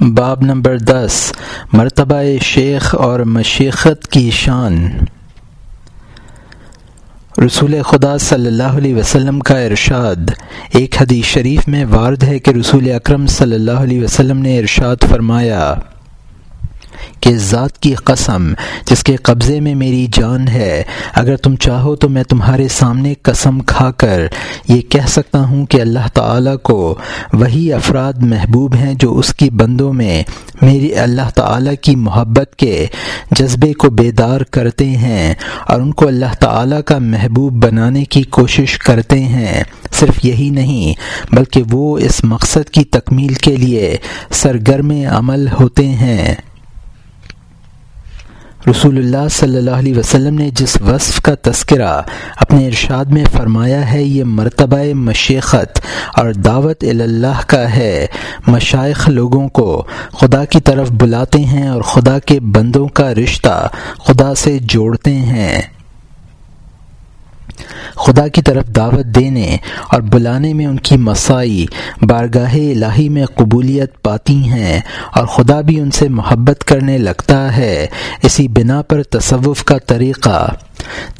باب نمبر دس، مرتبہ شیخ اور مشیخت کی شان۔ رسول خدا صلی اللہ علیہ وسلم کا ارشاد۔ ایک حدیث شریف میں وارد ہے کہ رسول اکرم صلی اللہ علیہ وسلم نے ارشاد فرمایا کہ ذات کی قسم، جس کے قبضے میں میری جان ہے۔ اگر تم چاہو تو میں تمہارے سامنے قسم کھا کر یہ کہہ سکتا ہوں کہ اللہ تعالیٰ کو وہی افراد محبوب ہیں جو اس کی بندوں میں میری اللہ تعالیٰ کی محبت کے جذبے کو بیدار کرتے ہیں اور ان کو اللہ تعالیٰ کا محبوب بنانے کی کوشش کرتے ہیں۔ صرف یہی نہیں، بلکہ وہ اس مقصد کی تکمیل کے لیے سرگرم عمل ہوتے ہیں۔ رسول اللہ صلی اللہ علیہ وسلم نے جس وصف کا تذکرہ اپنے ارشاد میں فرمایا ہے، یہ مرتبہ مشیخت اور دعوت اللہ کا ہے۔ مشائق لوگوں کو خدا کی طرف بلاتے ہیں اور خدا کے بندوں کا رشتہ خدا سے جوڑتے ہیں۔ خدا کی طرف دعوت دینے اور بلانے میں ان کی مسائی، بارگاہ الہی میں قبولیت پاتی ہیں اور خدا بھی ان سے محبت کرنے لگتا ہے۔ اسی بنا پر تصوف کا طریقہ۔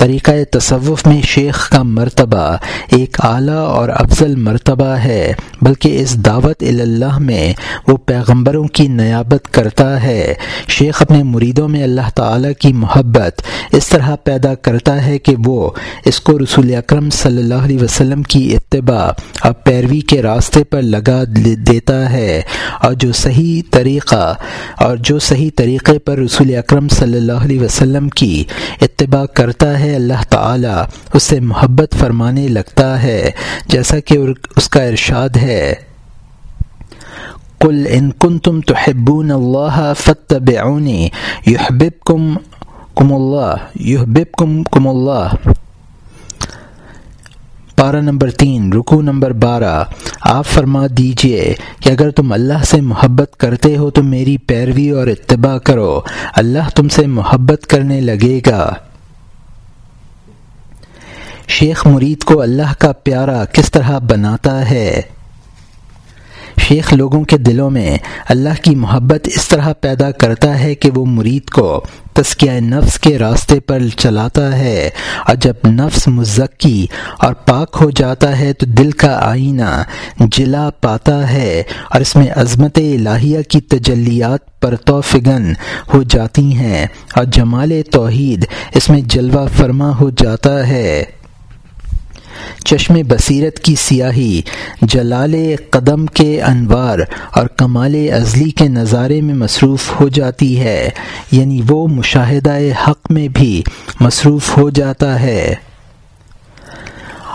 طریقہ تصوف میں شیخ کا مرتبہ ایک اعلیٰ اور افضل مرتبہ ہے، بلکہ اس دعوت اللہ میں وہ پیغمبروں کی نیابت کرتا ہے۔ شیخ اپنے مریدوں میں اللہ تعالی کی محبت اس طرح پیدا کرتا ہے کہ وہ اس کو رسول اکرم صلی اللہ علیہ وسلم کی اتباع اور پیروی کے راستے پر لگا دیتا ہے۔ اور جو صحیح طریقہ اور جو صحیح طریقے پر رسول اکرم صلی اللہ علیہ وسلم کی اتباع کرتا ہے اللہ تعالی اس سے محبت فرمانے لگتا ہے، جیسا کہ اس کا ارشاد ہے۔ کل ان کن تم تو حبون اللہ فتب یحبب کم کم اللہ یحبب کم کم اللہ پارہ نمبر تین رکو نمبر بارہ۔ آپ فرما دیجیے کہ اگر تم اللہ سے محبت کرتے ہو تو میری پیروی اور اتباع کرو۔ اللہ تم سے محبت کرنے لگے گا۔ شیخ مرید کو اللہ کا پیارا کس طرح بناتا ہے؟ شیخ لوگوں کے دلوں میں اللہ کی محبت اس طرح پیدا کرتا ہے کہ وہ مرید کو تسکیہ نفس کے راستے پر چلاتا ہے۔ اور جب نفس مزکی اور پاک ہو جاتا ہے تو دل کا آئینہ جلا پاتا ہے اور اس میں عظمت الہیہ کی تجلیات پر توفگن ہو جاتی ہیں اور جمال توحید اس میں جلوہ فرما ہو جاتا ہے۔ چشم بصیرت کی سیاہی، جلال قدم کے انوار اور کمال ازلی کے نظارے میں مصروف ہو جاتی ہے یعنی وہ مشاہدہ حق میں بھی مصروف ہو جاتا ہے۔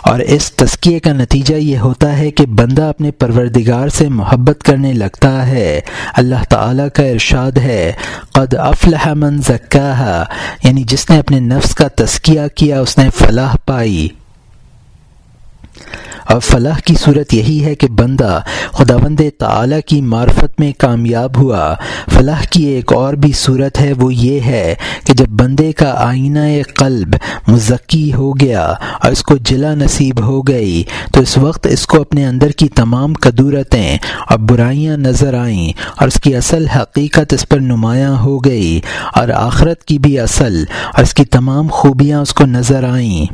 اور اس تسکیے کا نتیجہ یہ ہوتا ہے کہ بندہ اپنے پروردگار سے محبت کرنے لگتا ہے۔ اللہ تعالیٰ کا ارشاد ہے، قد افلح من زکاہا یعنی جس نے اپنے نفس کا تسکیہ کیا، اس نے فلاح پائی۔ اور فلاح کی صورت یہی ہے کہ بندہ خدا بند تعلیٰ کی معرفت میں کامیاب ہوا۔ فلاح کی ایک اور بھی صورت ہے، وہ یہ ہے کہ جب بندے کا آئینہ قلب مزکی ہو گیا اور اس کو جلا نصیب ہو گئی، تو اس وقت اس کو اپنے اندر کی تمام قدورتیں اور برائیاں نظر آئیں اور اس کی اصل حقیقت اس پر نمایاں ہو گئی اور آخرت کی بھی اصل اور اس کی تمام خوبیاں اس کو نظر آئیں۔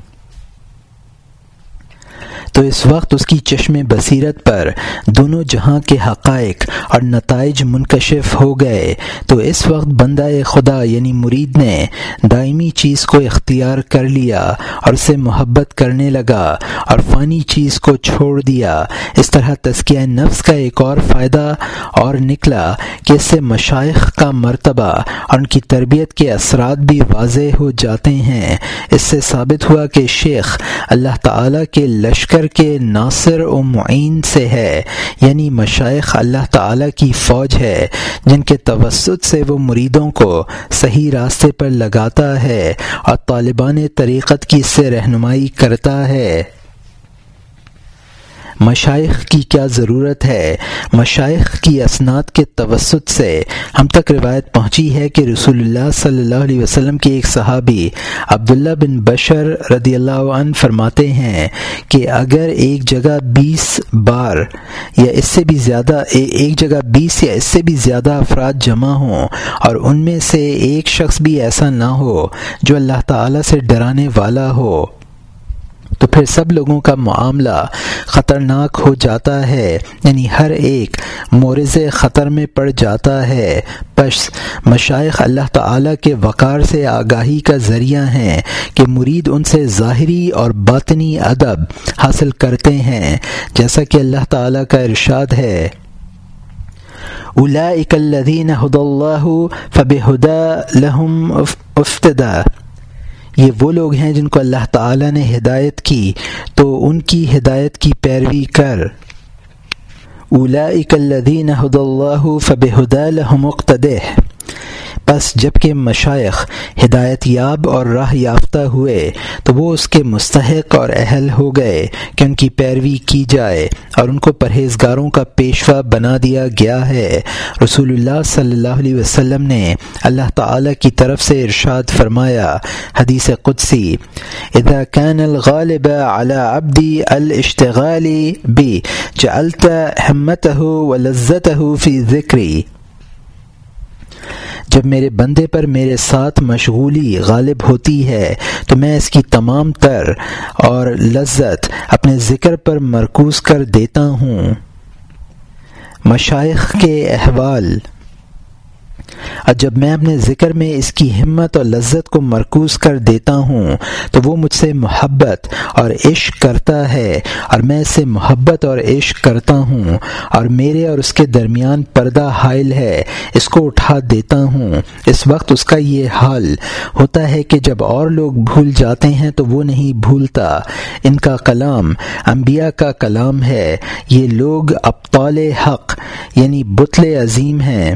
تو اس وقت اس کی چشم بصیرت پر دونوں جہاں کے حقائق اور نتائج منکشف ہو گئے۔ تو اس وقت بندہ خدا یعنی مرید نے دائمی چیز کو اختیار کر لیا اور اسے محبت کرنے لگا اور فانی چیز کو چھوڑ دیا۔ اس طرح تزکیہ نفس کا ایک اور فائدہ اور نکلا کہ اس سے مشائق کا مرتبہ اور ان کی تربیت کے اثرات بھی واضح ہو جاتے ہیں۔ اس سے ثابت ہوا کہ شیخ اللہ تعالیٰ کے لشکر کے ناصر و معین سے ہے یعنی مشائق اللہ تعالی کی فوج ہے، جن کے توسط سے وہ مریدوں کو صحیح راستے پر لگاتا ہے اور طالبان طریقت کی اس سے رہنمائی کرتا ہے۔ مشائق کی کیا ضرورت ہے؟ مشائق کی اسناد کے توسط سے ہم تک روایت پہنچی ہے کہ رسول اللہ صلی اللہ علیہ وسلم کے ایک صحابی عبداللہ بن بشر رضی اللہ عنہ فرماتے ہیں کہ اگر ایک جگہ بیس بار یا اس سے بھی زیادہ ایک جگہ بیس یا اس سے بھی زیادہ افراد جمع ہوں اور ان میں سے ایک شخص بھی ایسا نہ ہو جو اللہ تعالی سے ڈرانے والا ہو۔ تو پھر سب لوگوں کا معاملہ خطرناک ہو جاتا ہے۔ یعنی ہر ایک مورز خطر میں پڑ جاتا ہے۔ پس مشائق اللہ تعالی کے وقار سے آگاہی کا ذریعہ ہیں کہ مرید ان سے ظاہری اور باطنی ادب حاصل کرتے ہیں۔ جیسا کہ اللہ تعالی کا ارشاد ہے۔ الدین حد اللہ فب ہدا لہم افتدا یہ وہ لوگ ہیں جن کو اللہ تعالی نے ہدایت کی، تو ان کی ہدایت کی پیروی کر۔ اولئک اکلدین حد اللہ فب ہدا لحمقتدہ بس جبکہ مشائق ہدایت یاب اور راہ یافتہ ہوئے، تو وہ اس کے مستحق اور اہل ہو گئے کہ ان کی پیروی کی جائے اور ان کو پرہیزگاروں کا پیشوا بنا دیا گیا ہے۔ رسول اللہ صلی اللہ علیہ وسلم نے اللہ تعالی کی طرف سے ارشاد فرمایا، حدیث قدسی، اذا كان الغالب على عبدي الاشتغال بي جعلت همته ولذته في ذكري جب میرے بندے پر میرے ساتھ مشغولی غالب ہوتی ہے، تو میں اس کی تمام تر اور لذت اپنے ذکر پر مرکوز کر دیتا ہوں۔ مشائق کے احوال اور جب میں اپنے ذکر میں اس کی ہمت اور لذت کو مرکوز کر دیتا ہوں، تو وہ مجھ سے محبت اور عشق کرتا ہے، اور میں اس سے محبت اور عشق کرتا ہوں، اور میرے اور اس کے درمیان پردہ حائل ہے، اس کو اٹھا دیتا ہوں۔ اس وقت اس کا یہ حال ہوتا ہے کہ جب اور لوگ بھول جاتے ہیں تو وہ نہیں بھولتا۔ ان کا کلام انبیاء کا کلام ہے۔ یہ لوگ ابطال حق یعنی بتل عظیم ہیں۔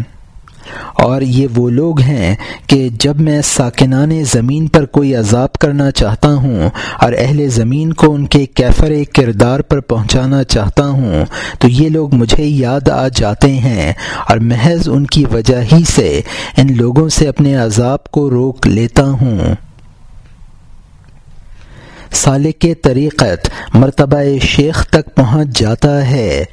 اور یہ وہ لوگ ہیں کہ جب میں ساکنان زمین پر کوئی عذاب کرنا چاہتا ہوں اور اہل زمین کو ان کے کیفر کردار پر پہنچانا چاہتا ہوں، تو یہ لوگ مجھے یاد آ جاتے ہیں اور محض ان کی وجہ ہی سے ان لوگوں سے اپنے عذاب کو روک لیتا ہوں۔ سالک طریقت مرتبہ شیخ تک پہنچ جاتا ہے۔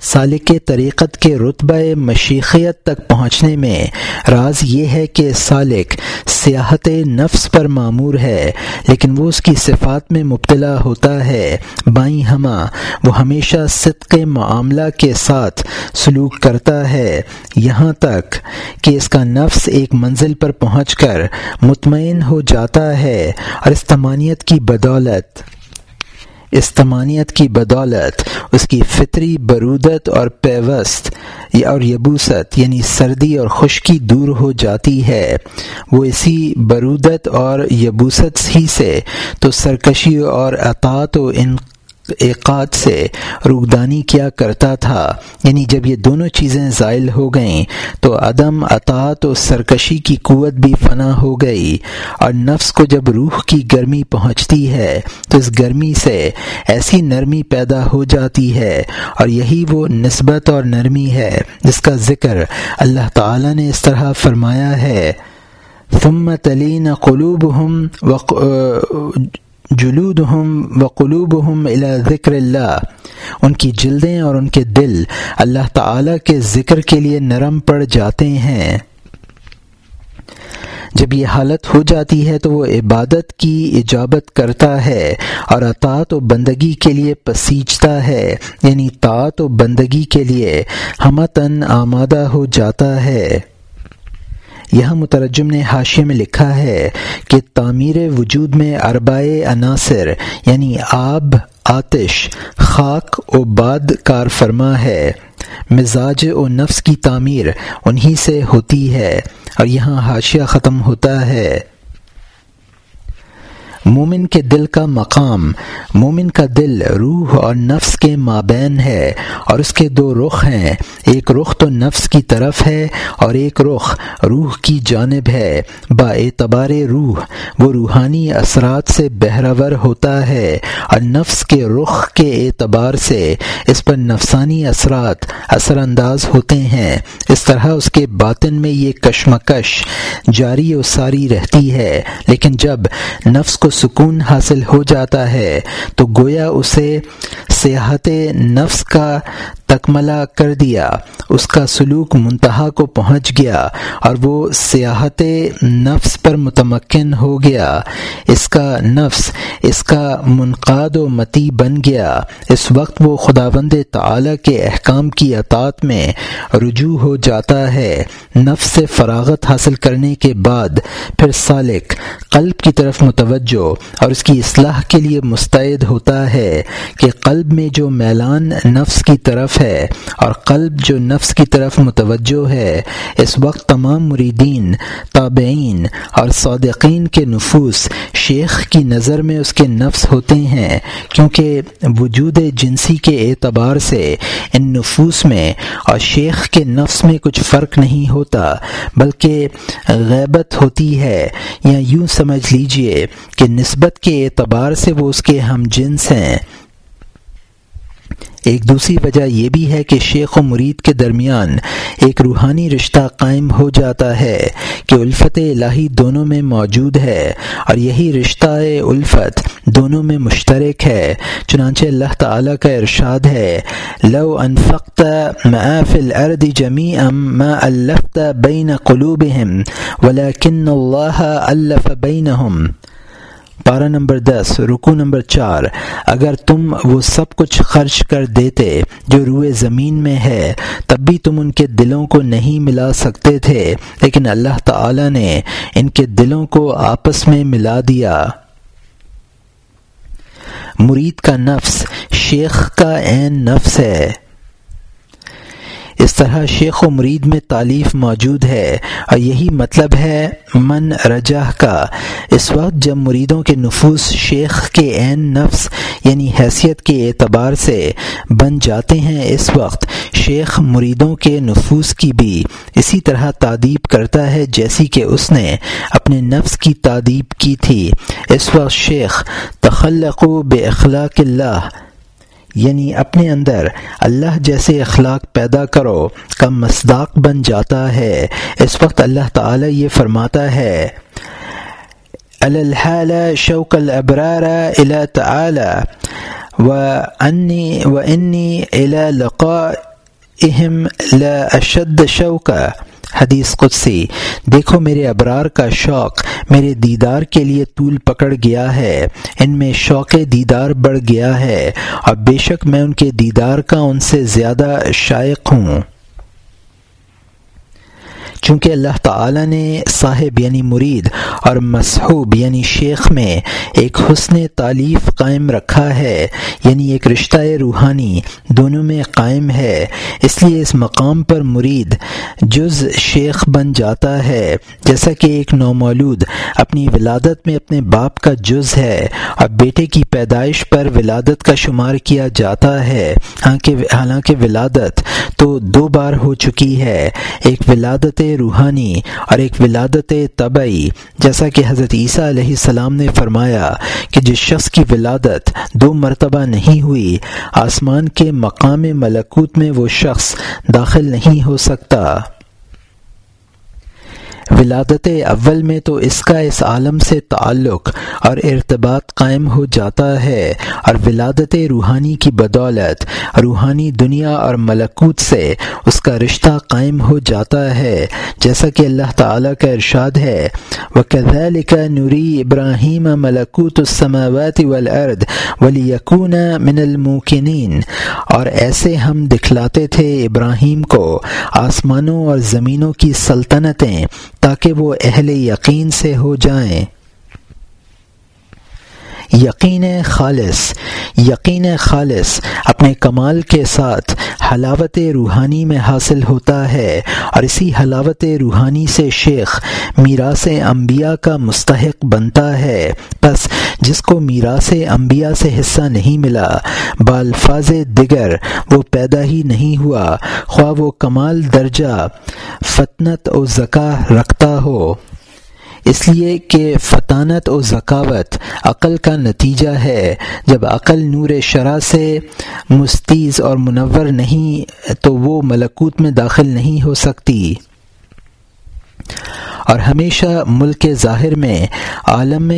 سالک طریقت کے رتبہ مشیخیت تک پہنچنے میں راز یہ ہے کہ سالک سیاحت نفس پر معمور ہے، لیکن وہ اس کی صفات میں مبتلا ہوتا ہے۔ بائیں ہمہ وہ ہمیشہ صدق معاملہ کے ساتھ سلوک کرتا ہے۔ یہاں تک کہ اس کا نفس ایک منزل پر پہنچ کر مطمئن ہو جاتا ہے اور اس تمانیت کی بدولت استمانیت کی بدولت، اس کی فطری برودت اور پیوست اور یبوست یعنی سردی اور خشکی دور ہو جاتی ہے۔ وہ اسی برودت اور یبوست ہی سے، تو سرکشی اور اطاط و ان ایقات سے روگدانی کیا کرتا تھا یعنی جب یہ دونوں چیزیں زائل ہو گئیں، تو عدم اطاعت و سرکشی کی قوت بھی فنا ہو گئی۔ اور نفس کو جب روح کی گرمی پہنچتی ہے، تو اس گرمی سے ایسی نرمی پیدا ہو جاتی ہے۔ اور یہی وہ نسبت اور نرمی ہے، جس کا ذکر اللہ تعالی نے اس طرح فرمایا ہے۔ ثم تلین قلوب ہم جلود ہم و قلوب ہم ذکر اللہ۔ ان کی جلدیں اور ان کے دل اللہ تعالی کے ذکر کے لیے نرم پڑ جاتے ہیں۔ جب یہ حالت ہو جاتی ہے تو وہ عبادت کی اجابت کرتا ہے اور اطاعت و بندگی کے لیے پسیجتا ہے۔ یعنی طاعت و بندگی کے لیے ہمتن آمادہ ہو جاتا ہے۔ یہاں مترجم نے حاشے میں لکھا ہے کہ تعمیر وجود میں اربائے عناصر یعنی آب، آتش، خاک و باد کار فرما ہے۔ مزاج و نفس کی تعمیر انہی سے ہوتی ہے اور یہاں حاشیہ ختم ہوتا ہے۔ مومن کے دل کا مقام، مومن کا دل روح اور نفس کے مابین ہے اور اس کے دو رخ ہیں، ایک رخ تو نفس کی طرف ہے اور ایک رخ روح کی جانب ہے۔ با اعتبار روح، وہ روحانی اثرات سے بہرور ہوتا ہے اور نفس کے رخ کے اعتبار سے اس پر نفسانی اثرات اثر انداز ہوتے ہیں۔ اس طرح اس کے باطن میں یہ کشمکش جاری و ساری رہتی ہے، لیکن جب نفس کو سکون حاصل ہو جاتا ہے، تو گویا اسے سیاحت نفس کا تکملہ کر دیا۔ اس کا سلوک منتہا کو پہنچ گیا اور وہ سیاحت نفس پر متمکن ہو گیا۔ اس کا نفس، اس کا منقاد و متی بن گیا۔ اس وقت وہ خدا بند تعلیٰ کے احکام کی اطاعت میں رجوع ہو جاتا ہے۔ نفس سے فراغت حاصل کرنے کے بعد پھر سالک، قلب کی طرف متوجہ۔ اور اس کی اصلاح کے لیے مستعد ہوتا ہے کہ قلب میں جو میلان نفس کی طرف ہے اور قلب جو نفس کی طرف متوجہ ہے، اس وقت تمام مریدین، تابعین اور صادقین کے نفوس شیخ کی نظر میں اس کے نفس ہوتے ہیں، کیونکہ وجود جنسی کے اعتبار سے ان نفوس میں اور شیخ کے نفس میں کچھ فرق نہیں ہوتا، بلکہ غیبت ہوتی ہے۔ یا یوں سمجھ لیجیے کہ نسبت کے اعتبار سے وہ اس کے ہم جنس ہیں۔ ایک دوسری وجہ یہ بھی ہے کہ شیخ و مرید کے درمیان ایک روحانی رشتہ قائم ہو جاتا ہے کہ الفت الہی دونوں میں موجود ہے اور یہی رشتہ الفت دونوں میں مشترک ہے۔ چنانچہ اللہ تعالیٰ کا ارشاد ہے، لو انفقت ما فی الارض جمیعا ما الفت بین قلوبهم ولكن اللہ الف بینہم۔ پارہ نمبر دس رکو نمبر چار، اگر تم وہ سب کچھ خرچ کر دیتے جو روئے زمین میں ہے، تب بھی تم ان کے دلوں کو نہیں ملا سکتے تھے، لیکن اللہ تعالی نے ان کے دلوں کو آپس میں ملا دیا۔ مرید کا نفس شیخ کا عین نفس ہے۔ اس طرح شیخ و مرید میں تعلیف موجود ہے اور یہی مطلب ہے من رجا کا۔ اس وقت جب مریدوں کے نفوس شیخ کے عین نفس یعنی حیثیت کے اعتبار سے بن جاتے ہیں، اس وقت شیخ مریدوں کے نفوس کی بھی اسی طرح تعدیب کرتا ہے جیسی کہ اس نے اپنے نفس کی تعدیب کی تھی۔ اس وقت شیخ تخلق و بے اخلاق اللہ یعنی اپنے اندر اللہ جیسے اخلاق پیدا کرو کا مصداق بن جاتا ہے۔ اس وقت اللہ تعالی یہ فرماتا ہے الحال شوق الابرار الى تعالی، و انی و انی الى لقائهم لا اشد شوقا۔ حدیث قدسی، دیکھو میرے ابرار کا شوق، میرے دیدار کے لیے طول پکڑ گیا ہے، ان میں شوق دیدار بڑھ گیا ہے، اور بے شک میں ان کے دیدار کا ان سے زیادہ شائق ہوں۔ چونکہ اللہ تعالی نے صاحب یعنی مرید اور مصحوب یعنی شیخ میں ایک حسن تعلیف قائم رکھا ہے یعنی ایک رشتہ روحانی دونوں میں قائم ہے۔ اس لیے اس مقام پر مرید جز شیخ بن جاتا ہے، جیسا کہ ایک نومولود اپنی ولادت میں اپنے باپ کا جز ہے اور بیٹے کی پیدائش پر ولادت کا شمار کیا جاتا ہے۔ حالانکہ ولادت تو دو بار ہو چکی ہے، ایک ولادت روحانی اور ایک ولادت طبعی، جیسا کہ حضرت عیسیٰ علیہ السلام نے فرمایا کہ جس شخص کی ولادت دو مرتبہ نہیں ہوئی، آسمان کے مقام ملکوت میں وہ شخص داخل نہیں ہو سکتا۔ ولادت اول میں تو اس کا اس عالم سے تعلق اور ارتباط قائم ہو جاتا ہے اور ولادت روحانی کی بدولت، روحانی دنیا اور ملکوت سے اس کا رشتہ قائم ہو جاتا ہے۔ جیسا کہ اللہ تعالیٰ کا ارشاد ہے وہ کا نوری ابراہیم ملکوت السماوات والارض ولی یقون من الموکنین اور ایسے ہم دکھلاتے تھے ابراہیم کو آسمانوں اور زمینوں کی سلطنتیں تاکہ وہ اہل یقین سے ہو جائیں۔ یقین خالص یقین خالص اپنے کمال کے ساتھ حلاوت روحانی میں حاصل ہوتا ہے۔ اور اسی حلاوت روحانی سے شیخ میراث انبیاء کا مستحق بنتا ہے۔ بس جس کو میراث انبیاء سے حصہ نہیں ملا، بالفاظ دیگر وہ پیدا ہی نہیں ہوا۔ خواہ وہ کمال درجہ، فتنت و زکا رکھتا ہو۔ اس لیے کہ فطانت و ذکاوت عقل کا نتیجہ ہے۔ جب عقل نور شرح سے مستیز اور منور نہیں، تو وہ ملکوت میں داخل نہیں ہو سکتی۔ اور ہمیشہ ملک ظاہر میں، عالم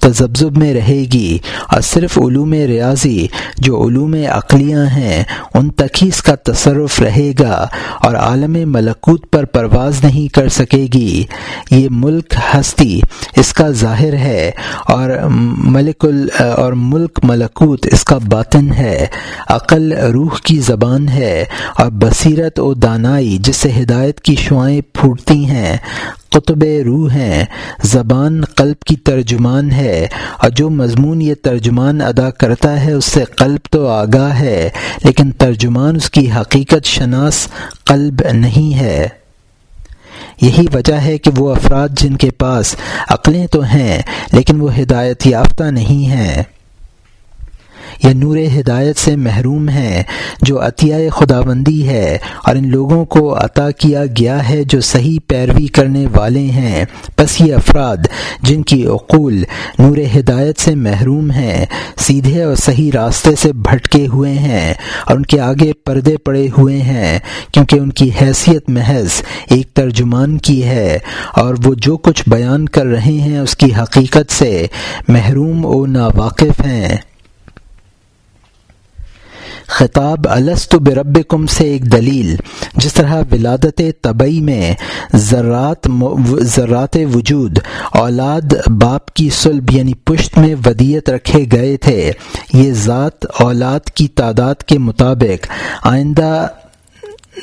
تذبذب میں رہے گی۔ اور صرف علوم ریاضی جو علوم عقلیاں ہیں، ان تک ہی اس کا تصرف رہے گا اور عالم ملکوت پر پرواز نہیں کر سکے گی۔ یہ ملک ہستی اس کا ظاہر ہے اور ملک ال، اور ملک ملکوت اس کا باطن ہے۔ عقل روح کی زبان ہے اور بصیرت و دانائی جس سے ہدایت کی شعائیں پھوٹتی ہیں۔ قطب روح ہیں زبان قلب کی ترجمان ہے، اور جو مضمون یہ ترجمان ادا کرتا ہے، اس سے قلب تو آگاہ ہے، لیکن ترجمان اس کی حقیقت شناس قلب نہیں ہے۔ یہی وجہ ہے کہ وہ افراد جن کے پاس عقلیں تو ہیں، لیکن وہ ہدایت یافتہ نہیں ہیں۔ یہ نور ہدایت سے محروم ہیں جو عطیہ خدا بندی ہے، اور ان لوگوں کو عطا کیا گیا ہے جو صحیح پیروی کرنے والے ہیں۔ بس یہ افراد جن کی عقول نور ہدایت سے محروم ہیں، سیدھے اور صحیح راستے سے بھٹکے ہوئے ہیں اور ان کے آگے پردے پڑے ہوئے ہیں، کیونکہ ان کی حیثیت محض ایک ترجمان کی ہے۔ اور وہ جو کچھ بیان کر رہے ہیں، اس کی حقیقت سے محروم و ناواقف ہیں۔ خطاب السط برب کم سے ایک دلیل، جس طرح ولادت طبعی میں ذرات ذرات وجود، اولاد باپ کی سلب یعنی پشت میں ودیت رکھے گئے تھے، یہ ذات اولاد کی تعداد کے مطابق آئندہ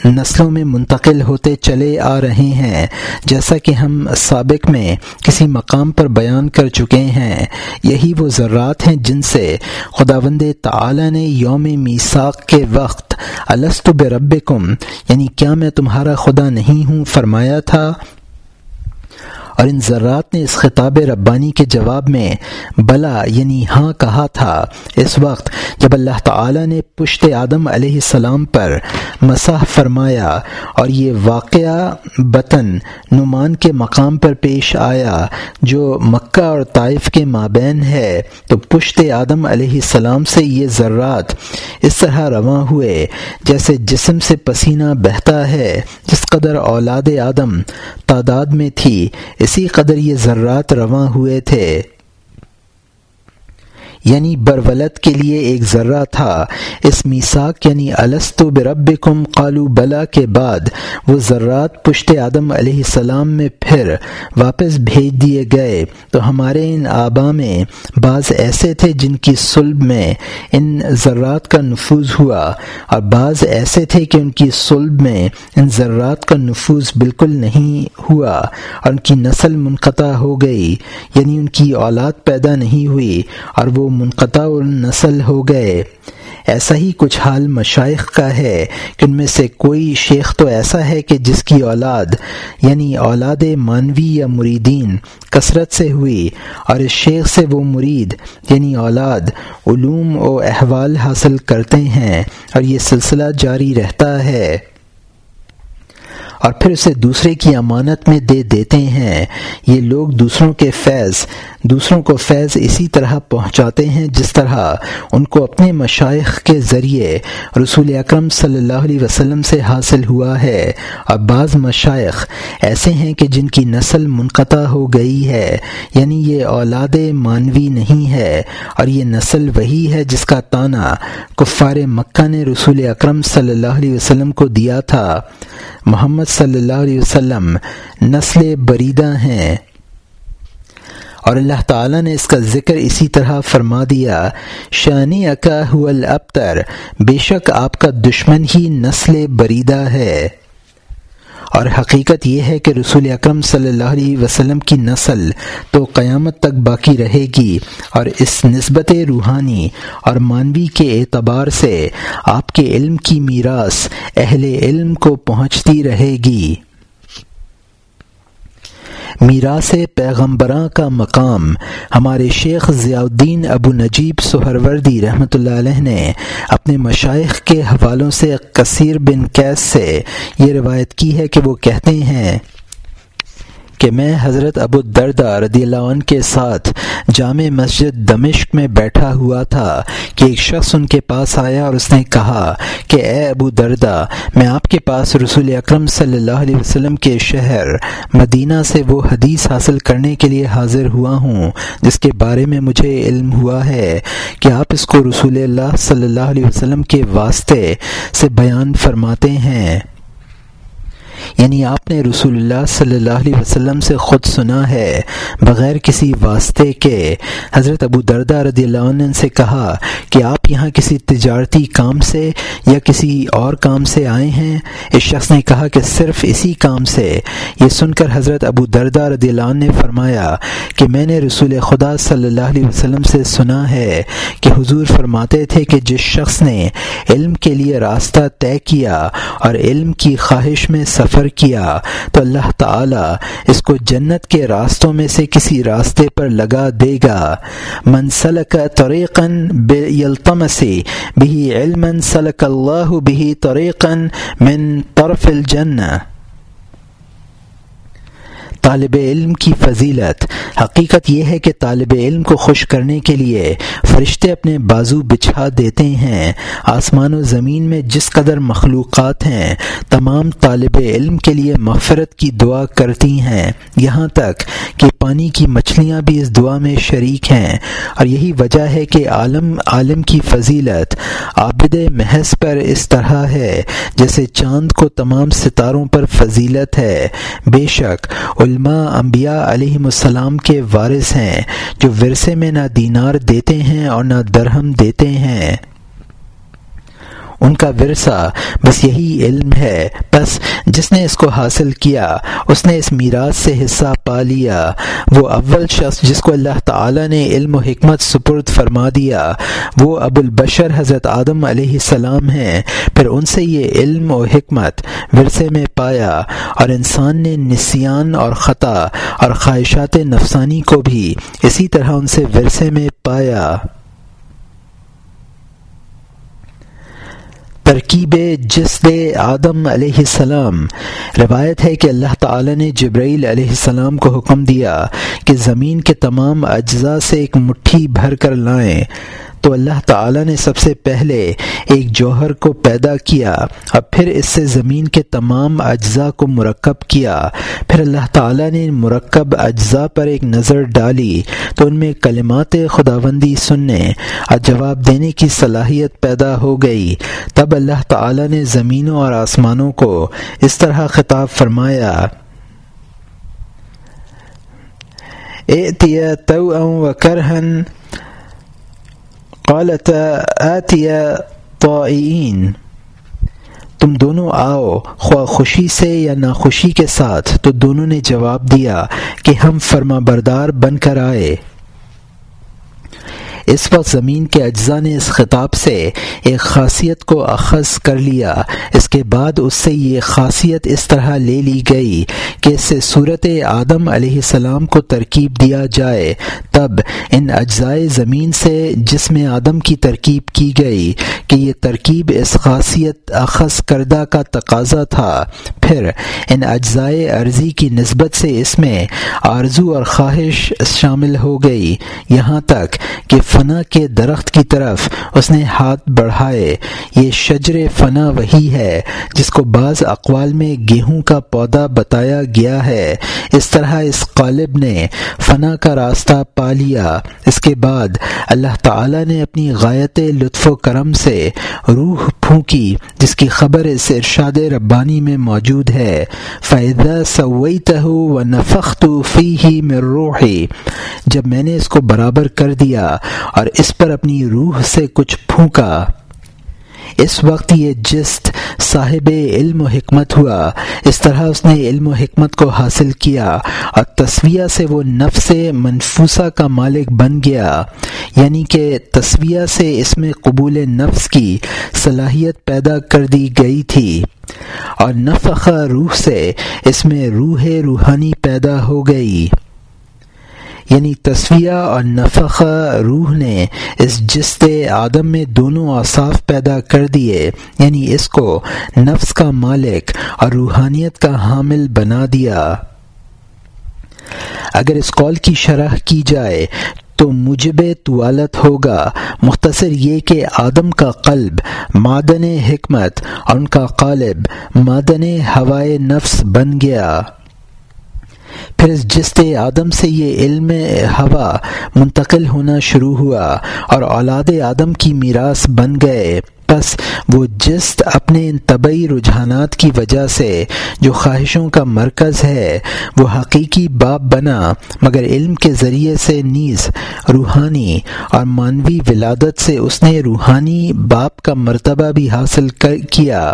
نسلوں میں منتقل ہوتے چلے آ رہے ہیں۔ جیسا کہ ہم سابق میں کسی مقام پر بیان کر چکے ہیں، یہی وہ ذرات ہیں جن سے خدا تعالی تعلیٰ نے یوم میساک کے وقت السط بربکم یعنی کیا میں تمہارا خدا نہیں ہوں، فرمایا تھا؟ اور ان ذرات نے اس خطاب ربانی کے جواب میں بلا یعنی ہاں کہا تھا۔ اس وقت جب اللہ تعالی نے پشت آدم علیہ السلام پر مساح فرمایا اور یہ واقعہ بطن نعمان کے مقام پر پیش آیا جو مکہ اور طائف کے مابین ہے، تو پشت آدم علیہ السلام سے یہ ذرات اس طرح رواں ہوئے جیسے جسم سے پسینہ بہتا ہے، جس قدر اولاد آدم تعداد میں تھی۔ اسی قدر یہ ذرات رواں ہوئے تھے۔ یعنی برولت کے لیے ایک ذرہ تھا۔ اس میساک یعنی السط برب کم قالو بلا کے بعد وہ ذرات پشت آدم علیہ السلام میں پھر واپس بھیج دیے گئے۔ تو ہمارے ان آبا میں بعض ایسے تھے جن کی سلب میں ان ذرات کا نفوذ ہوا۔ اور بعض ایسے تھے کہ ان کی سلب میں ان ذرات کا نفوذ بالکل نہیں ہوا اور ان کی نسل منقطع ہو گئی۔ یعنی ان کی اولاد پیدا نہیں ہوئی اور وہ منقطع نسل ہو گئے۔ ایسا ہی کچھ حال مشائق کا ہے کہ ان میں سے کوئی شیخ تو ایسا ہے کہ جس کی اولاد یعنی اولاد مانوی یا مریدین، کثرت سے ہوئی اور اس شیخ سے وہ مرید یعنی اولاد، علوم و احوال حاصل کرتے ہیں اور یہ سلسلہ جاری رہتا ہے۔ اور پھر اسے دوسرے کی امانت میں دے دیتے ہیں۔ یہ لوگ دوسروں کے فیض، دوسروں کو فیض اسی طرح پہنچاتے ہیں جس طرح ان کو اپنے مشائق کے ذریعے رسول اکرم صلی اللہ علیہ وسلم سے حاصل ہوا ہے۔ اور بعض مشائق ایسے ہیں کہ جن کی نسل منقطع ہو گئی ہے یعنی یہ اولاد مانوی نہیں ہے۔ اور یہ نسل وہی ہے جس کا تانا کفار مکہ نے رسول اکرم صلی اللہ علیہ وسلم کو دیا تھا۔ محمد صلی اللہ علیہ وسلم نسل بریدہ ہیں۔ اور اللہ تعالیٰ نے اس کا ذکر اسی طرح فرما دیا، شانی اکا ابتر بے شک آپ کا دشمن ہی نسل بریدہ ہے۔ اور حقیقت یہ ہے کہ رسول اکرم صلی اللہ علیہ وسلم کی نسل تو قیامت تک باقی رہے گی اور اس نسبت روحانی اور مانوی کے اعتبار سے آپ کے علم کی میراث اہل علم کو پہنچتی رہے گی۔ میراث پیغمبراں کا مقام۔ ہمارے شیخ ضیاء الدین ابو نجیب سہروردی رحمۃ اللہ علیہ نے اپنے مشائق کے حوالوں سے کثیر بن کیس سے یہ روایت کی ہے کہ وہ کہتے ہیں کہ میں حضرت ابو دردا رضی اللہ عنہ کے ساتھ جامع مسجد دمشق میں بیٹھا ہوا تھا کہ ایک شخص ان کے پاس آیا اور اس نے کہا کہ اے ابو دردا میں آپ کے پاس رسول اکرم صلی اللہ علیہ وسلم کے شہر مدینہ سے وہ حدیث حاصل کرنے کے لیے حاضر ہوا ہوں، جس کے بارے میں مجھے علم ہوا ہے کہ آپ اس کو رسول اللہ صلی اللہ علیہ وسلم کے واسطے سے بیان فرماتے ہیں۔ یعنی آپ نے رسول اللہ صلی اللہ علیہ وسلم سے خود سنا ہے، بغیر کسی واسطے کے حضرت ابو دردہ رضی اللہ عنہ سے کہا کہ آپ یہاں کسی تجارتی کام سے یا کسی اور کام سے آئے ہیں؟ اس شخص نے کہا کہ صرف اسی کام سے۔ یہ سن کر حضرت ابو دردہ رضی اللہ عنہ نے فرمایا کہ میں نے رسول خدا صلی اللہ علیہ وسلم سے سنا ہے کہ حضور فرماتے تھے کہ جس شخص نے علم کے لیے راستہ طے کیا اور علم کی خواہش میں سفر کیا تو اللہ تعالی اس کو جنت کے راستوں میں سے کسی راستے پر لگا دے گا۔ منسلک طریقن یلتمسی بھی علم سلک اللہ بھی طریقن من طرف الجنہ۔ طالب علم کی فضیلت۔ حقیقت یہ ہے کہ طالب علم کو خوش کرنے کے لیے فرشتے اپنے بازو بچھا دیتے ہیں۔ آسمان و زمین میں جس قدر مخلوقات ہیں، تمام طالب علم کے لیے مغفرت کی دعا کرتی ہیں۔ یہاں تک کہ پانی کی مچھلیاں بھی اس دعا میں شریک ہیں۔ اور یہی وجہ ہے کہ عالم عالم کی فضیلت عابد محض پر اس طرح ہے، جیسے چاند کو تمام ستاروں پر فضیلت ہے۔ بے شک علماء انبیاء علیہ السلام کے وارث ہیں، جو ورثے میں نہ دینار دیتے ہیں اور نہ درہم دیتے ہیں۔ ان کا ورثہ بس یہی علم ہے۔ بس جس نے اس کو حاصل کیا، اس نے اس میراث سے حصہ پا لیا۔ وہ اول شخص جس کو اللہ تعالی نے علم و حکمت سپرد فرما دیا، وہ ابو البشر حضرت آدم علیہ السلام ہیں۔ پھر ان سے یہ علم و حکمت ورثے میں پایا اور انسان نے نسیان اور خطا اور خواہشات نفسانی کو بھی اسی طرح ان سے ورثے میں پایا۔ ترکیب جسد آدم علیہ السلام۔ روایت ہے کہ اللہ تعالی نے جبرائیل علیہ السلام کو حکم دیا کہ زمین کے تمام اجزاء سے ایک مٹھی بھر کر لائیں۔ تو اللہ تعالی نے سب سے پہلے ایک جوہر کو پیدا کیا اور پھر اس سے زمین کے تمام اجزاء کو مرکب کیا۔ پھر اللہ تعالی نے مرکب اجزاء پر ایک نظر ڈالی، تو ان میں کلمات خداوندی سننے، اور جواب دینے کی صلاحیت پیدا ہو گئی۔ تب اللہ تعالی نے زمینوں اور آسمانوں کو اس طرح خطاب فرمایا تو و کرہن قالت آتیا طائعین؟ تم دونوں آؤ خواہ خوشی سے یا ناخوشی کے ساتھ؟ تو دونوں نے جواب دیا کہ ہم فرما بردار بن کر آئے۔ اس وقت زمین کے اجزاء نے اس خطاب سے ایک خاصیت کو اخذ کر لیا۔ اس کے بعد اس سے یہ خاصیت اس طرح لے لی گئی کہ اس سے صورت آدم علیہ السلام کو ترکیب دیا جائے۔ تب ان اجزائے زمین سے جس میں آدم کی ترکیب کی گئی کہ یہ ترکیب اس خاصیت اخذ کردہ کا تقاضا تھا۔ پھر ان اجزائے عرضی کی نسبت سے اس میں آرزو اور خواہش شامل ہو گئی۔ یہاں تک کہ فنا کے درخت کی طرف اس نے ہاتھ بڑھائے۔ یہ شجر فنا وہی ہے جس کو بعض اقوال میں گیہوں کا پودا بتایا گیا ہے۔ اس طرح اس قالب نے فنا کا راستہ پا لیا۔ اس کے بعد اللہ تعالی نے اپنی غایت لطف و کرم سے روح پھونکی، جس کی خبر اس ارشاد ربانی میں موجود ہے۔ فائدہ سوئی تہو و نفق فی ہی میں روحی جب میں نے اس کو برابر کر دیا اور اس پر اپنی روح سے کچھ پھونکا۔ اس وقت یہ جست صاحب علم و حکمت ہوا۔ اس طرح اس نے علم و حکمت کو حاصل کیا اور تصویہ سے وہ نفس منفوسہ کا مالک بن گیا۔ یعنی کہ تصویہ سے اس میں قبول نفس کی صلاحیت پیدا کر دی گئی تھی۔ اور نفخ روح سے اس میں روح روحانی پیدا ہو گئی۔ یعنی تصویہ اور نفق روح نے اس جست آدم میں دونوں اصاف پیدا کر دیے یعنی اس کو نفس کا مالک اور روحانیت کا حامل بنا دیا۔ اگر اس کال کی شرح کی جائے تو مجب طوالت ہوگا۔ مختصر یہ کہ آدم کا قلب معدن حکمت اور ان کا قالب معدن ہوائے نفس بن گیا۔ پھر اس جست آدم سے یہ علم ہوا منتقل ہونا شروع ہوا اور اولاد آدم کی میراث بن گئے۔ بس وہ جست اپنے ان طبعی رجحانات کی وجہ سے جو خواہشوں کا مرکز ہے، وہ حقیقی باپ بنا، مگر علم کے ذریعے سے نیز روحانی اور مانوی ولادت سے اس نے روحانی باپ کا مرتبہ بھی حاصل کیا۔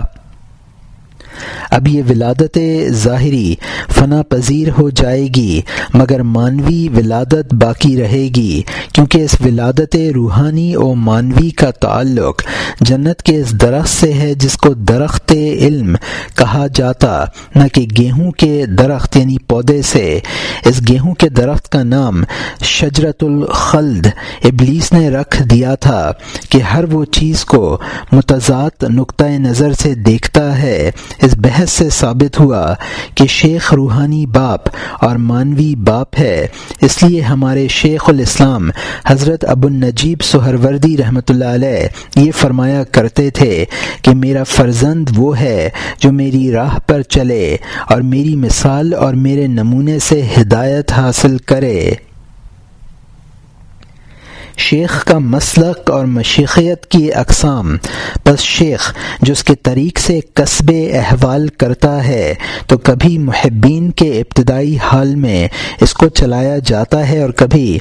اب یہ ولادت ظاہری فنا پذیر ہو جائے گی، مگر مانوی ولادت باقی رہے گی، کیونکہ اس ولادت روحانی و مانوی کا تعلق جنت کے اس درخت سے ہے جس کو درخت علم کہا جاتا، نہ کہ گیہوں کے درخت یعنی پودے سے۔ اس گیہوں کے درخت کا نام شجرت الخلد، ابلیس نے رکھ دیا تھا کہ ہر وہ چیز کو متضاد نقطۂ نظر سے دیکھتا ہے۔ اس بحث سے ثابت ہوا کہ شیخ روحانی باپ اور مانوی باپ ہے۔ اس لیے ہمارے شیخ الاسلام حضرت ابو النجیب سہروردی رحمۃ اللہ علیہ یہ فرمایا کرتے تھے کہ میرا فرزند وہ ہے جو میری راہ پر چلے اور میری مثال اور میرے نمونے سے ہدایت حاصل کرے۔ شیخ کا مسلک اور مشیخیت کی اقسام۔ بس شیخ، جو اس کے طریق سے قصب احوال کرتا ہے، تو کبھی محبین کے ابتدائی حال میں اس کو چلایا جاتا ہے اور کبھی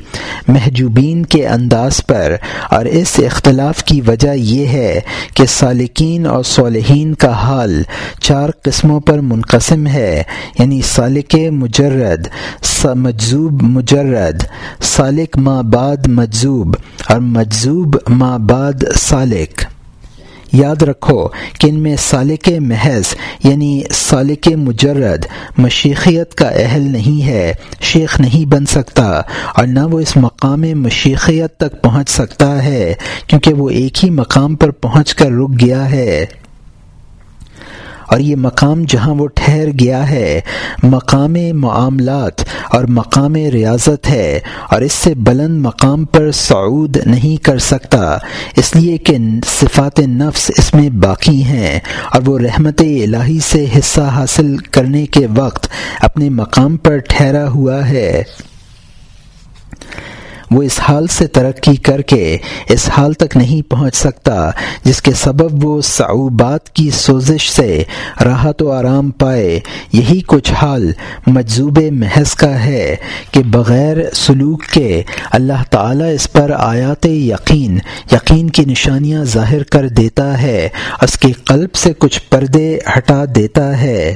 محجوبین کے انداز پر۔ اور اس اختلاف کی وجہ یہ ہے کہ سالکین اور صالحین کا حال چار قسموں پر منقسم ہے۔ یعنی سالک مجرد مجذوب مجرد، سالک ماں بعد مجذوب۔ اور مجذوب ماں بعد سالک۔ یاد رکھو کہ ان میں سالک محض یعنی سالک مجرد، مشیخیت کا اہل نہیں ہے، شیخ نہیں بن سکتا، اور نہ وہ اس مقام مشیخیت تک پہنچ سکتا ہے، کیونکہ وہ ایک ہی مقام پر پہنچ کر رک گیا ہے۔ اور یہ مقام جہاں وہ ٹھہر گیا ہے، مقام معاملات اور مقام ریاضت ہے، اور اس سے بلند مقام پر سعود نہیں کر سکتا، اس لیے کہ صفات نفس اس میں باقی ہیں، اور وہ رحمت الہی سے حصہ حاصل کرنے کے وقت اپنے مقام پر ٹھہرا ہوا ہے۔ وہ اس حال سے ترقی کر کے اس حال تک نہیں پہنچ سکتا جس کے سبب وہ صعوبات کی سوزش سے راحت و آرام پائے۔ یہی کچھ حال مجذوب محض کا ہے کہ بغیر سلوک کے اللہ تعالیٰ اس پر آیات یقین یقین کی نشانیاں ظاہر کر دیتا ہے، اس کے قلب سے کچھ پردے ہٹا دیتا ہے۔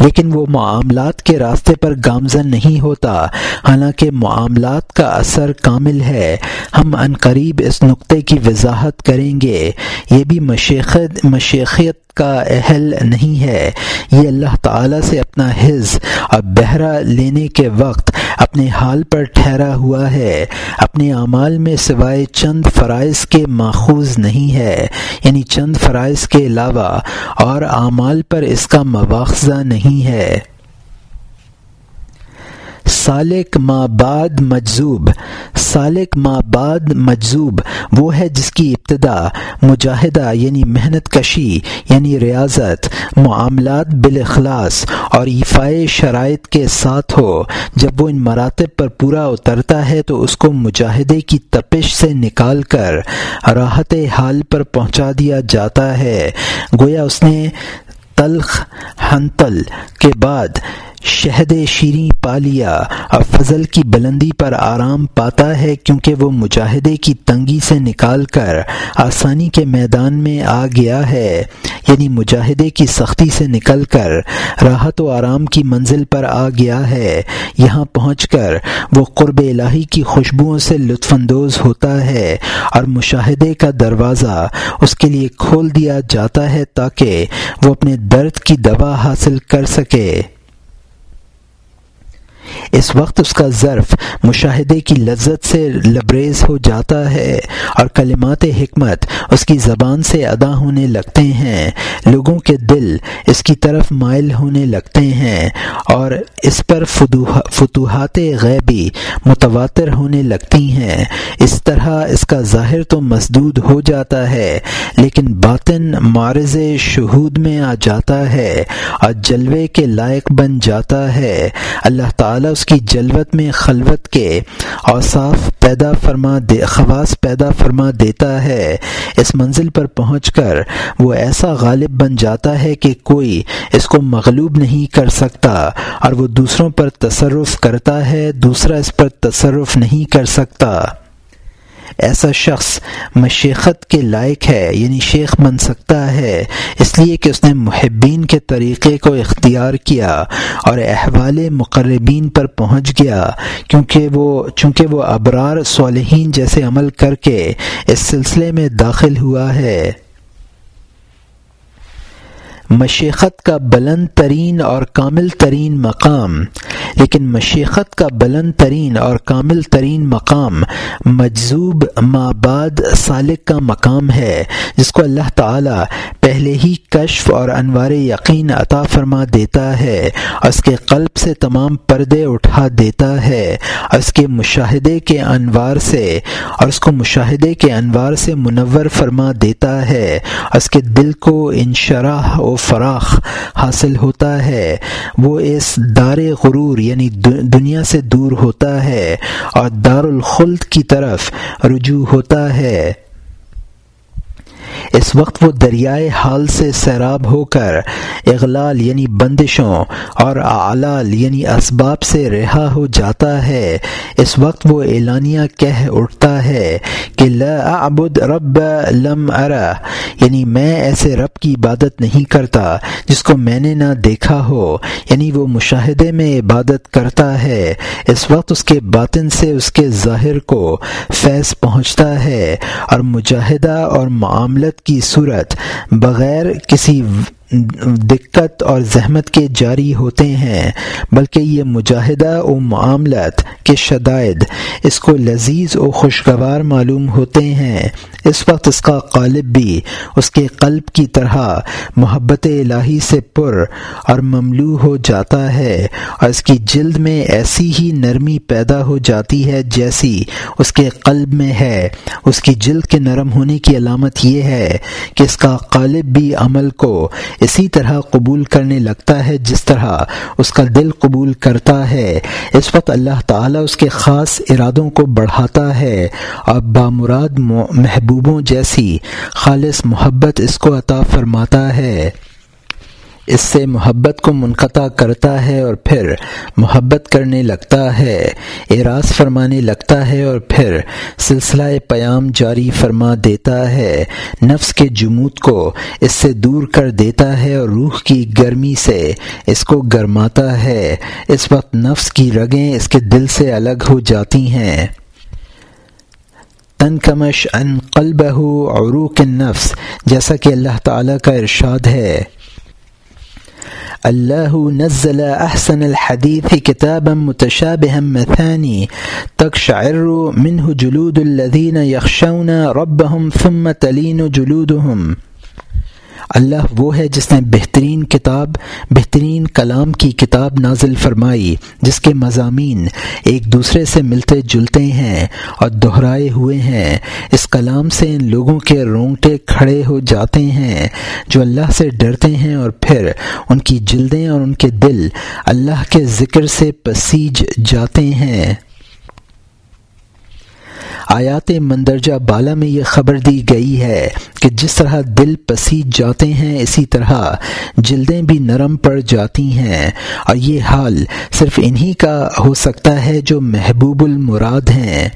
لیکن وہ معاملات کے راستے پر گامزن نہیں ہوتا۔ حالانکہ معاملات کا اثر کامل ہے۔ ہم عنقریب اس نقطے کی وضاحت کریں گے۔ یہ بھی مشیخت مشیخیت کا اہل نہیں ہے۔ یہ اللہ تعالیٰ سے اپنا حز اور بہرا لینے کے وقت اپنے حال پر ٹھہرا ہوا ہے۔ اپنے اعمال میں سوائے چند فرائض کے ماخوذ نہیں ہے۔ یعنی چند فرائض کے علاوہ اور اعمال پر اس کا مواخذہ نہیں ہے۔ سالک ما بعد مجذوب، سالک ما بعد مجذوب، وہ ہے جس کی ابتدا، مجاہدہ یعنی محنت کشی یعنی ریاضت، معاملات بالاخلاص اور ایفائے شرائط کے ساتھ ہو۔ جب وہ ان مراتب پر پورا اترتا ہے تو اس کو مجاہدے کی تپش سے نکال کر راحت حال پر پہنچا دیا جاتا ہے۔ گویا اس نے تلخ ہنتل کے بعد شہد شیریں پا لیا۔ اور فضل کی بلندی پر آرام پاتا ہے کیونکہ وہ مجاہدے کی تنگی سے نکال کر آسانی کے میدان میں آ گیا ہے۔ یعنی مجاہدے کی سختی سے نکل کر راحت و آرام کی منزل پر آ گیا ہے۔ یہاں پہنچ کر وہ قرب الہی کی خوشبوؤں سے لطف اندوز ہوتا ہے اور مشاہدے کا دروازہ اس کے لیے کھول دیا جاتا ہے تاکہ وہ اپنے درد کی دوا حاصل کر سکے۔ اس وقت اس کا ظرف مشاہدے کی لذت سے لبریز ہو جاتا ہے اور کلمات حکمت اس کی زبان سے ادا ہونے لگتے ہیں۔ لوگوں کے دل اس کی طرف مائل ہونے لگتے ہیں اور اس پر فتوحات غیبی متواتر ہونے لگتی ہیں۔ اس طرح اس کا ظاہر تو مسدود ہو جاتا ہے، لیکن باطن معرض شہود میں آ جاتا ہے اور جلوے کے لائق بن جاتا ہے۔ اللہ تعالیٰ اس کی جلوت میں خلوت کے اوصاف پیدا فرما دے، خواص پیدا فرما دیتا ہے۔ اس منزل پر پہنچ کر وہ ایسا غالب بن جاتا ہے کہ کوئی اس کو مغلوب نہیں کر سکتا اور وہ دوسروں پر تصرف کرتا ہے، دوسرا اس پر تصرف نہیں کر سکتا۔ ایسا شخص مشیخت کے لائق ہے یعنی شیخ بن سکتا ہے۔ اس لیے کہ اس نے محبین کے طریقے کو اختیار کیا اور احوال مقربین پر پہنچ گیا، کیونکہ وہ، چونکہ وہ ابرار صالحین جیسے عمل کر کے اس سلسلے میں داخل ہوا ہے۔ مشیخت کا بلند ترین اور کامل ترین مقام لیکن مشیخت کا بلند ترین اور کامل ترین مقام مجذوب ماباد سالک کا مقام ہے، جس کو اللہ تعالی پہلے ہی کشف اور انوار یقین عطا فرما دیتا ہے۔ اور اس کے قلب سے تمام پردے اٹھا دیتا ہے۔ اور اس کے مشاہدے کے انوار سے، اور اس کو مشاہدے کے انوار سے منور فرما دیتا ہے۔ اور اس کے دل کو انشراح و فراخ حاصل ہوتا ہے۔ وہ اس دار غرور یعنی دنیا سے دور ہوتا ہے اور دار الخلد کی طرف رجوع ہوتا ہے۔ اس وقت وہ دریائے حال سے سیراب ہو کر اغلال یعنی بندشوں اور اعلال یعنی اسباب سے رہا ہو جاتا ہے۔ اس وقت وہ اعلانیہ کہہ اٹھتا ہے کہ لا اعبد رب لم ارا یعنی میں ایسے رب کی عبادت نہیں کرتا جس کو میں نے نہ دیکھا ہو یعنی وہ مشاہدے میں عبادت کرتا ہے۔ اس وقت اس کے باطن سے اس کے ظاہر کو فیض پہنچتا ہے اور مجاہدہ اور معاملہ معاملت کی صورت بغیر کسی دقت اور زحمت کے جاری ہوتے ہیں، بلکہ یہ مجاہدہ و معاملت کے شدائد اس کو لذیذ و خوشگوار معلوم ہوتے ہیں۔ اس وقت اس کا قالب بھی اس کے قلب کی طرح محبت الہی سے پر اور مملو ہو جاتا ہے اور اس کی جلد میں ایسی ہی نرمی پیدا ہو جاتی ہے جیسی اس کے قلب میں ہے۔ اس کی جلد کے نرم ہونے کی علامت یہ ہے کہ اس کا قالب بھی عمل کو اسی طرح قبول کرنے لگتا ہے جس طرح اس کا دل قبول کرتا ہے۔ اس وقت اللہ تعالیٰ اس کے خاص ارادوں کو بڑھاتا ہے اور بامراد محبوبوں جیسی خالص محبت اس کو عطا فرماتا ہے۔ اس سے محبت کو منقطع کرتا ہے اور پھر محبت کرنے لگتا ہے، اعراض فرمانے لگتا ہے اور پھر سلسلہ پیام جاری فرما دیتا ہے۔ نفس کے جمود کو اس سے دور کر دیتا ہے اور روح کی گرمی سے اس کو گرماتا ہے۔ اس وقت نفس کی رگیں اس کے دل سے الگ ہو جاتی ہیں۔ تن کمش ان قلبہ عروق النفس، جیسا کہ اللہ تعالیٰ کا ارشاد ہے۔ اللہ نزل احسن الحدیث کتابا متشابها مثانی تقشعر منه جلود الذین یخشون ربهم ثم تلین جلودهم اللہ وہ ہے جس نے بہترین کتاب، بہترین کلام کی کتاب نازل فرمائی، جس کے مضامین ایک دوسرے سے ملتے جلتے ہیں اور دہرائے ہوئے ہیں۔ اس کلام سے ان لوگوں کے رونگٹے کھڑے ہو جاتے ہیں جو اللہ سے ڈرتے ہیں اور پھر ان کی جلدیں اور ان کے دل اللہ کے ذکر سے پسیج جاتے ہیں۔ آیات مندرجہ بالا میں یہ خبر دی گئی ہے کہ جس طرح دل پسیج جاتے ہیں، اسی طرح جلدیں بھی نرم پڑ جاتی ہیں۔ اور یہ حال صرف انہی کا ہو سکتا ہے جو محبوب المراد ہیں۔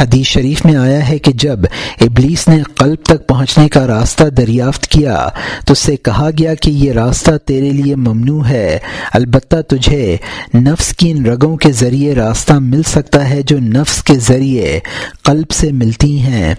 حدیث شریف میں آیا ہے کہ جب ابلیس نے قلب تک پہنچنے کا راستہ دریافت کیا تو اس سے کہا گیا کہ یہ راستہ تیرے لیے ممنوع ہے۔ البتہ تجھے نفس کی ان رگوں کے ذریعے راستہ مل سکتا ہے جو نفس کے ذریعے قلب سے ملتی ہیں۔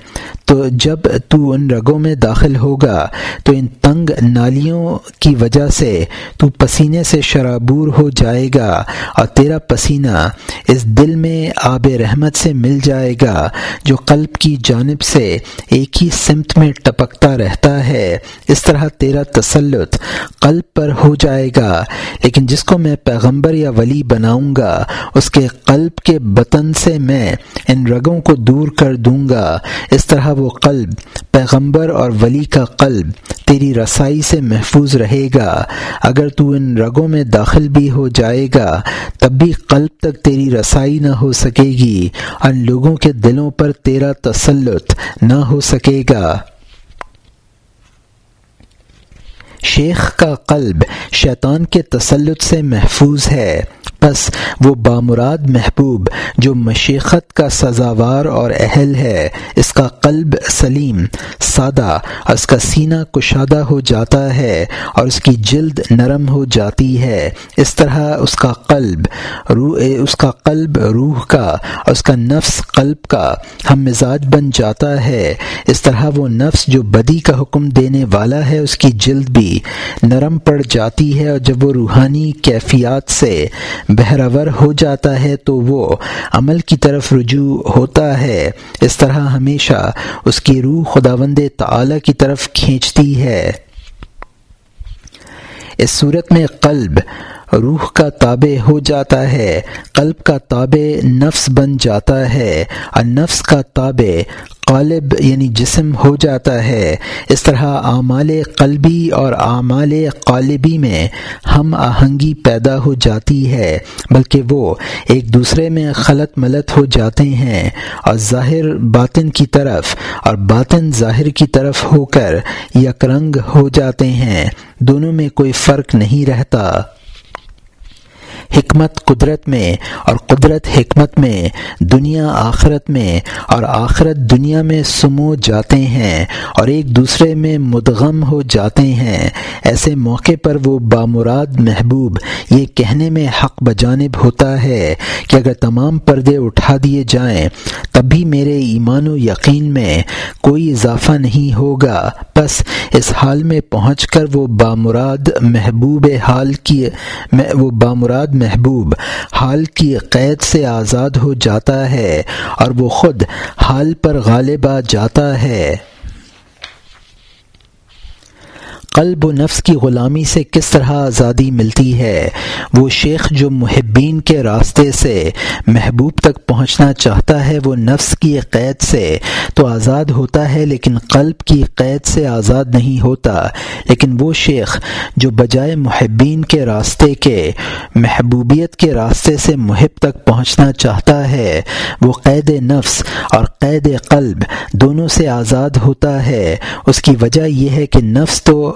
تو جب تو ان رگوں میں داخل ہوگا، تو ان تنگ نالیوں کی وجہ سے تو پسینے سے شرابور ہو جائے گا اور تیرا پسینہ اس دل میں آب رحمت سے مل جائے گا، جو قلب کی جانب سے ایک ہی سمت میں ٹپکتا رہتا ہے۔ اس طرح تیرا تسلط قلب پر ہو جائے گا، لیکن جس کو میں پیغمبر یا ولی بناؤں گا، اس کے قلب کے بطن سے میں ان رگوں کو دور کر دوں گا۔ اس طرح وہ قلب، پیغمبر اور ولی کا قلب تیری رسائی سے محفوظ رہے گا۔ اگر تو ان رگوں میں داخل بھی ہو جائے گا، تب بھی قلب تک تیری رسائی نہ ہو سکے گی اور لوگوں کے دلوں پر تیرا تسلط نہ ہو سکے گا۔ شیخ کا قلب شیطان کے تسلط سے محفوظ ہے۔ بس وہ بامراد محبوب جو مشیقت کا سزاوار اور اہل ہے، اس کا قلب سلیم، سادہ اور اس کا سینہ کشادہ ہو جاتا ہے اور اس کی جلد نرم ہو جاتی ہے۔ اس طرح اس کا قلب، روح، اس کا قلب روح کا اور اس کا نفس قلب کا ہم مزاج بن جاتا ہے۔ اس طرح وہ نفس جو بدی کا حکم دینے والا ہے، اس کی جلد بھی نرم پڑ جاتی ہے اور جب وہ روحانی کیفیات سے بہرور ہو جاتا ہے تو وہ عمل کی طرف رجوع ہوتا ہے۔ اس طرح ہمیشہ اس کی روح خداوند تعالی کی طرف کھینچتی ہے۔ اس صورت میں قلب روح کا تابع ہو جاتا ہے۔ قلب کا تابع نفس بن جاتا ہے۔ اور نفس کا تابع قالب یعنی جسم ہو جاتا ہے۔ اس طرح اعمال قلبی اور اعمال قالبی میں ہم آہنگی پیدا ہو جاتی ہے، بلکہ وہ ایک دوسرے میں خلط ملت ہو جاتے ہیں۔ اور ظاہر باطن کی طرف اور باطن ظاہر کی طرف ہو کر یک رنگ ہو جاتے ہیں۔ دونوں میں کوئی فرق نہیں رہتا۔ حکمت قدرت میں اور قدرت حکمت میں دنیا آخرت میں اور آخرت دنیا میں سمو جاتے ہیں اور ایک دوسرے میں مدغم ہو جاتے ہیں۔ ایسے موقع پر وہ بامراد محبوب، یہ کہنے میں حق بجانب ہوتا ہے کہ اگر تمام پردے اٹھا دیے جائیں، تب بھی میرے ایمان و یقین میں کوئی اضافہ نہیں ہوگا۔ بس اس حال میں پہنچ کر وہ بامراد محبوب حال کی، وہ بامراد محبوب، حال کی قید سے آزاد ہو جاتا ہے اور وہ خود حال پر غالب آ جاتا ہے۔ قلب و نفس کی غلامی سے کس طرح آزادی ملتی ہے؟ وہ شیخ جو محبین کے راستے سے محبوب تک پہنچنا چاہتا ہے، وہ نفس کی قید سے تو آزاد ہوتا ہے، لیکن قلب کی قید سے آزاد نہیں ہوتا۔ لیکن وہ شیخ جو بجائے محبین کے راستے کے، محبوبیت کے راستے سے محب تک پہنچنا چاہتا ہے، وہ قید نفس اور قید قلب دونوں سے آزاد ہوتا ہے۔ اس کی وجہ یہ ہے کہ نفس تو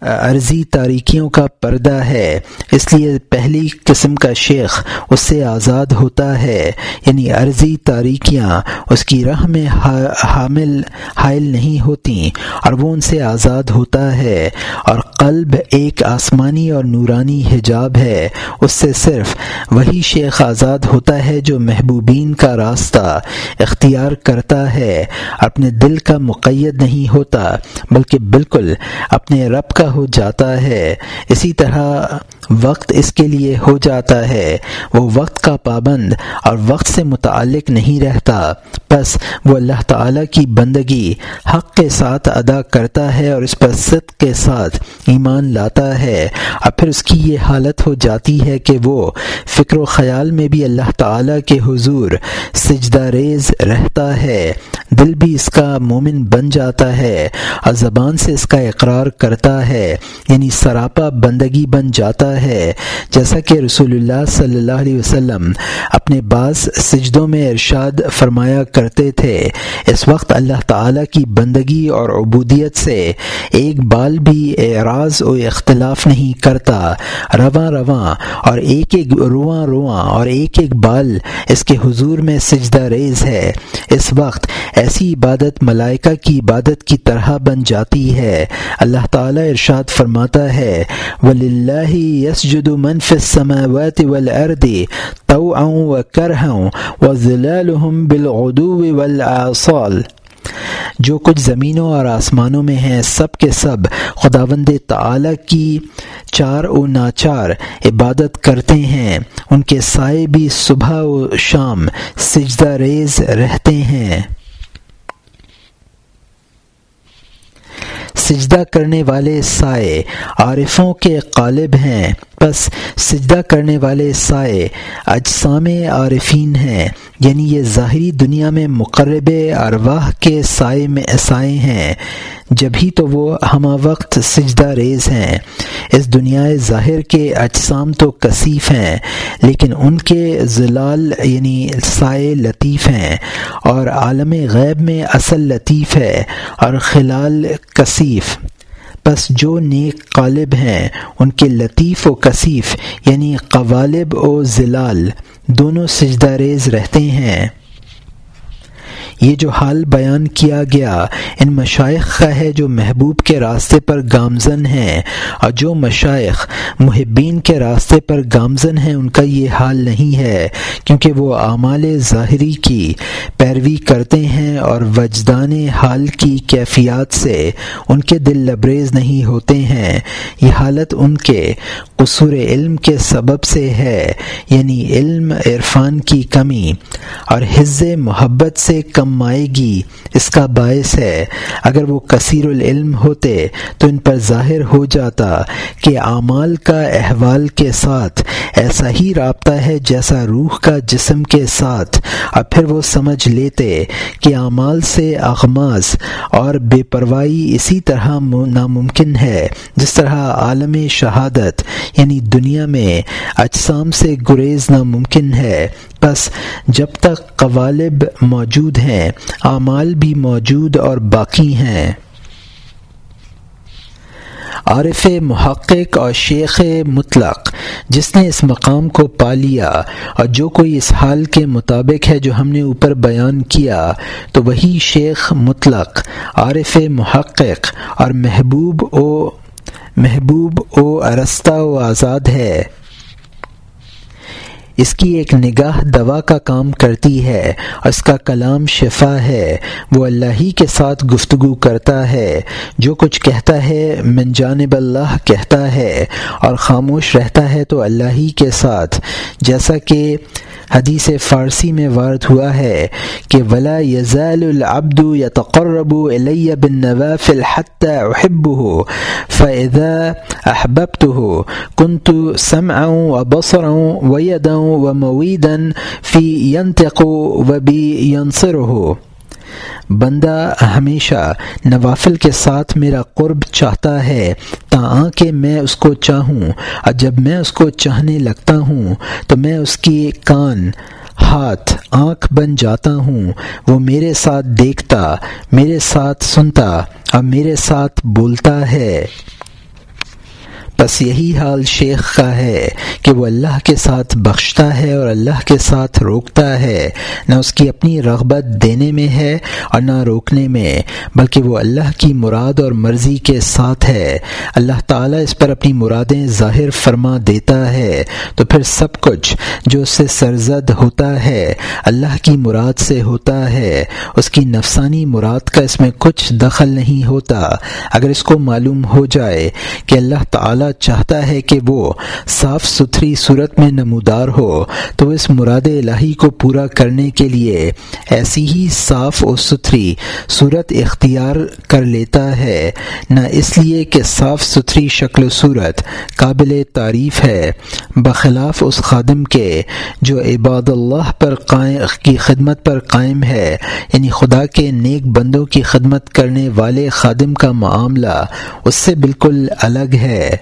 عرضی تاریکیوں کا پردہ ہے۔ اس لیے پہلی قسم کا شیخ اس سے آزاد ہوتا ہے یعنی عرضی تاریکیاں اس کی راہ میں حامل، حائل نہیں ہوتی اور وہ ان سے آزاد ہوتا ہے۔ اور قلب ایک آسمانی اور نورانی حجاب ہے۔ اس سے صرف وہی شیخ آزاد ہوتا ہے جو محبوبین کا راستہ اختیار کرتا ہے۔ اپنے دل کا مقید نہیں ہوتا، بلکہ بالکل اپنے رب کا ہو جاتا ہے۔ اسی طرح وقت اس کے لیے ہو جاتا ہے۔ وہ وقت کا پابند اور وقت سے متعلق نہیں رہتا۔ بس وہ اللہ تعالی کی بندگی حق کے ساتھ ادا کرتا ہے اور اس پر صدق کے ساتھ ایمان لاتا ہے۔ اور پھر اس کی یہ حالت ہو جاتی ہے کہ وہ فکر و خیال میں بھی اللہ تعالی کے حضور سجدہ ریز رہتا ہے۔ دل بھی اس کا مومن بن جاتا ہے اور زبان سے اس کا اقرار کرتا ہے۔ یعنی سراپا بندگی بن جاتا ہے جیسا کہ رسول اللہ صلی اللہ علیہ وسلم اپنے بعض سجدوں میں ارشاد فرمایا کرتے تھے، اس وقت اللہ تعالی کی بندگی اور عبودیت سے ایک بال بھی اعراض و اختلاف نہیں کرتا۔ رواں رواں اور ایک ایک رواں رواں اور ایک ایک بال اس کے حضور میں سجدہ ریز ہے۔ اس وقت ایسی عبادت ملائکہ کی عبادت کی طرح بن جاتی ہے۔ اللہ تعالی ارشاد فرماتا ہے وللہ یسجد من فی السماوات والارض طوعا وکرہا وظلالهم بالغدو والآصال۔ جو کچھ زمینوں اور آسمانوں میں ہیں، سب کے سب خداوند تعالی کی چار و ناچار عبادت کرتے ہیں۔ ان کے سائے بھی صبح و شام سجدہ ریز رہتے ہیں۔ سجدہ کرنے والے سائے عارفوں کے قالب ہیں۔ بس سجدہ کرنے والے سائے اجسام عارفین ہیں۔ یعنی یہ ظاہری دنیا میں مقرب ارواح کے سائے میں سائے ہیں۔ جبھی تو وہ ہمہ وقت سجدہ ریز ہیں۔ اس دنیا ظاہر کے اجسام تو کثیف ہیں، لیکن ان کے ضلال یعنی سائے لطیف ہیں۔ اور عالم غیب میں اصل لطیف ہے اور خلال کثیف۔ بس جو نیک قالب ہیں، ان کے لطیف و کثیف یعنی قوالب و ضلال دونوں سجدہ ریز رہتے ہیں۔ یہ جو حال بیان کیا گیا، ان مشائق کا ہے جو محبوب کے راستے پر گامزن ہیں، اور جو مشائق محبین کے راستے پر گامزن ہیں، ان کا یہ حال نہیں ہے، کیونکہ وہ اعمال ظاہری کی پیروی کرتے ہیں اور وجدان حال کی کیفیات سے ان کے دل لبریز نہیں ہوتے ہیں۔ یہ حالت ان کے قصور علم کے سبب سے ہے یعنی علم عرفان کی کمی اور حز محبت سے کم کم آئے گی اس کا باعث ہے۔ اگر وہ کثیر العلم ہوتے تو ان پر ظاہر ہو جاتا کہ اعمال کا احوال کے ساتھ ایسا ہی رابطہ ہے جیسا روح کا جسم کے ساتھ۔ اور پھر وہ سمجھ لیتے کہ اعمال سے اغماز اور بے پرواہی اسی طرح ناممکن ہے۔ جس طرح عالم شہادت یعنی دنیا میں اجسام سے گریز ناممکن ہے۔ بس جب تک قوالب موجود ہیں اعمال بھی موجود اور باقی ہیں۔ عارف محقق اور شیخ مطلق، جس نے اس مقام کو پا لیا اور جو کوئی اس حال کے مطابق ہے جو ہم نے اوپر بیان کیا، تو وہی شیخ مطلق، عارف محقق اور محبوب او محبوب او ارستہ و آزاد ہے۔ اس کی ایک نگاہ دوا کا کام کرتی ہے، اور اس کا کلام شفا ہے۔ وہ اللہ ہی کے ساتھ گفتگو کرتا ہے۔ جو کچھ کہتا ہے، من جانب اللہ کہتا ہے۔ اور خاموش رہتا ہے تو اللہ ہی کے ساتھ۔ جیسا کہ حدیث فارسی میں وارد ہوا ہے کہ ولا یزال العبد یتقرب الی بالنوافل حتى احبه فاذا احببته كنت سمعا وبصرا ويدا ومويدا في ينطق وبي ينصره بندہ ہمیشہ نوافل کے ساتھ میرا قرب چاہتا ہے تا کہ میں اس کو چاہوں۔ اور جب میں اس کو چاہنے لگتا ہوں، تو میں اس کی کان، ہاتھ، آنکھ بن جاتا ہوں۔ وہ میرے ساتھ دیکھتا، میرے ساتھ سنتا، اور میرے ساتھ بولتا ہے۔ بس یہی حال شیخ کا ہے کہ وہ اللہ کے ساتھ بخشتا ہے اور اللہ کے ساتھ روکتا ہے۔ نہ اس کی اپنی رغبت دینے میں ہے اور نہ روکنے میں، بلکہ وہ اللہ کی مراد اور مرضی کے ساتھ ہے۔ اللہ تعالیٰ اس پر اپنی مرادیں ظاہر فرما دیتا ہے۔ تو پھر سب کچھ جو اس سے سرزد ہوتا ہے، اللہ کی مراد سے ہوتا ہے۔ اس کی نفسانی مراد کا اس میں کچھ دخل نہیں ہوتا۔ اگر اس کو معلوم ہو جائے کہ اللہ تعالیٰ چاہتا ہے کہ وہ صاف ستھری صورت میں نمودار ہو، تو اس مراد الہی کو پورا کرنے کے لیے ایسی ہی صاف و ستھری صورت اختیار کر لیتا ہے۔ نہ اس لیے کہ صاف ستھری شکل و صورت قابل تعریف ہے، بخلاف اس خادم کے جو عباد اللہ پر قائم، کی خدمت پر قائم ہے۔ یعنی خدا کے نیک بندوں کی خدمت کرنے والے خادم کا معاملہ اس سے بالکل الگ ہے۔